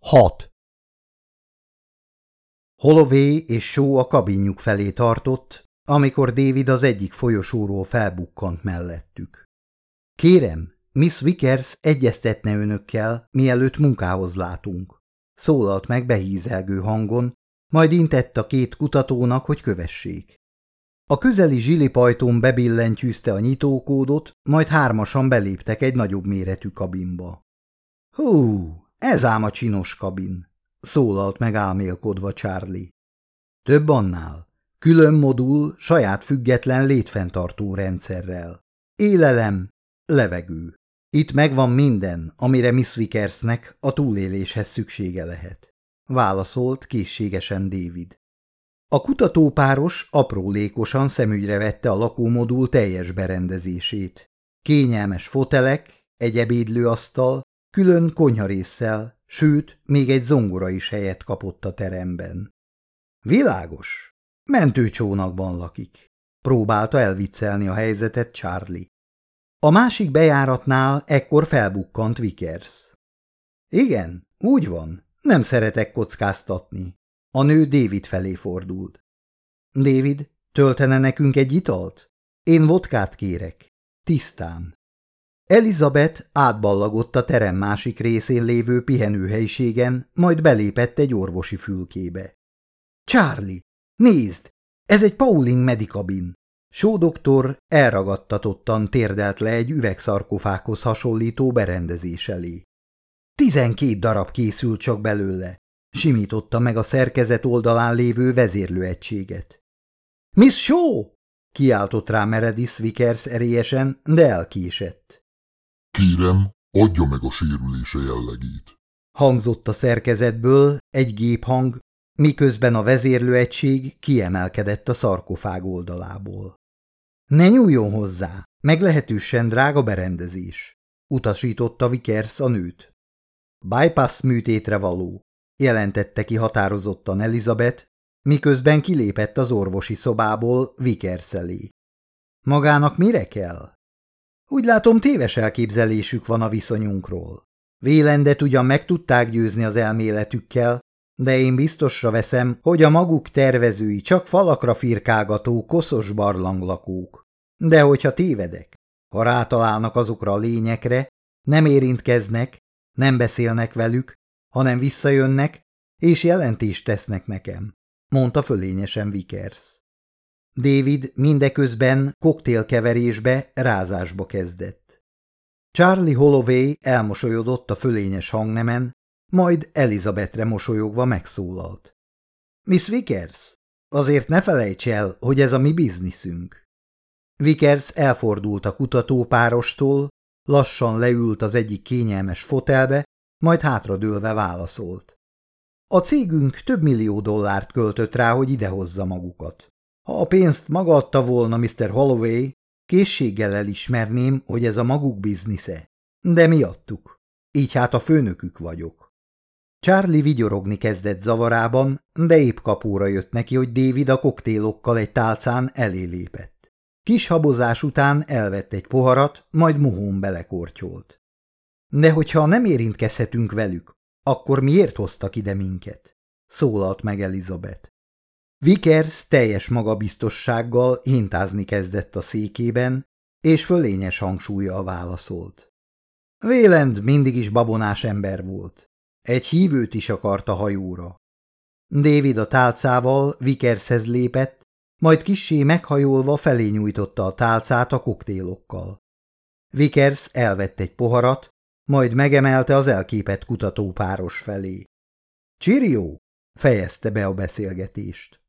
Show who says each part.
Speaker 1: 6. Holloway és Shaw a kabinjuk felé tartott, amikor David az egyik folyosóról felbukkant mellettük. Kérem, Miss Vickers egyeztetne önökkel, mielőtt munkához látunk. Szólalt meg behízelgő hangon, majd intett a két kutatónak, hogy kövessék. A közeli zsilipajtón bebillentyűzte a nyitókódot, majd hármasan beléptek egy nagyobb méretű kabinba. Hú, ez ám a csinos kabin, szólalt meg álmélkodva Charlie. Több annál. Külön modul, saját független létfenntartó rendszerrel. Élelem, levegő. Itt megvan minden, amire Miss Vickersnek a túléléshez szüksége lehet. Válaszolt készségesen David. A kutatópáros aprólékosan szemügyre vette a lakómodul teljes berendezését. Kényelmes fotelek, egy ebédlőasztal, külön konyharésszel, sőt, még egy zongora is helyet kapott a teremben. Világos. Mentőcsónakban lakik. Próbálta elviccelni a helyzetet Charlie. A másik bejáratnál ekkor felbukkant Vickers. Igen, úgy van, nem szeretek kockáztatni. A nő David felé fordult. David, töltene nekünk egy italt? Én vodkát kérek. Tisztán. Elizabeth átballagott a terem másik részén lévő pihenőhelyiségen, majd belépett egy orvosi fülkébe. Charlie, nézd! Ez egy Pauling medikabin. Só doktor elragadtatottan térdelt le egy üvegszarkofákhoz hasonlító berendezés elé. Tizenkét darab készült csak belőle, simította meg a szerkezet oldalán lévő vezérlőegységet. – Miss Shaw! – kiáltott rá Meredith Vickers erélyesen, de elkésett.
Speaker 2: Kérem, adja meg a sérülése jellegét.
Speaker 1: Hangzott a szerkezetből egy géphang, miközben a vezérlőegység kiemelkedett a szarkofág oldalából. Ne nyúljon hozzá, meglehetősen drága berendezés, utasította Vickers a nőt. Bypass műtétre való, jelentette ki határozottan Elizabeth, miközben kilépett az orvosi szobából Vickers elé. Magának mire kell? Úgy látom, téves elképzelésük van a viszonyunkról. Vélendet ugyan meg tudták győzni az elméletükkel, de én biztosra veszem, hogy a maguk tervezői csak falakra firkálgató koszos barlanglakók. De hogyha tévedek, ha rátalálnak azokra a lényekre, nem érintkeznek, nem beszélnek velük, hanem visszajönnek, és jelentést tesznek nekem, mondta fölényesen Vickers. David mindeközben koktélkeverésbe, rázásba kezdett. Charlie Holloway elmosolyodott a fölényes hangnemen, majd Elizabethre mosolyogva megszólalt. Miss Vickers, azért ne felejts el, hogy ez a mi bizniszünk. Vickers elfordult a kutatópárostól, lassan leült az egyik kényelmes fotelbe, majd hátradőlve válaszolt. A cégünk több millió dollárt költött rá, hogy idehozza magukat. Ha a pénzt maga adta volna Mr. Holloway, készséggel elismerném, hogy ez a maguk biznisze. De mi adtuk. Így hát a főnökük vagyok. Charlie vigyorogni kezdett zavarában, de épp kapóra jött neki, hogy David a koktélokkal egy tálcán elé lépett. Kis habozás után elvett egy poharat, majd mohón belekortyolt. De hogyha nem érintkezhetünk velük, akkor miért hoztak ide minket? Szólalt meg Elizabeth. Vickers teljes magabiztossággal hintázni kezdett a székében, és fölényes hangsúlyjal válaszolt. Véland mindig is babonás ember volt. Egy hívőt is akart a hajóra. David a tálcával Vickershez lépett, majd kissé meghajolva felé nyújtotta a tálcát a koktélokkal. Vickers elvett egy poharat, majd megemelte az elképett kutatópáros felé. Csirió! fejezte be a beszélgetést.